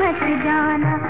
मत जाना।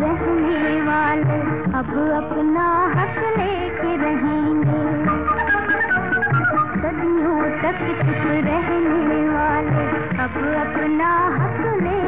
रहने वाले अब अपना हक लेके रहेंगे। सदियों तक चुप रहने वाले अब अपना हक ले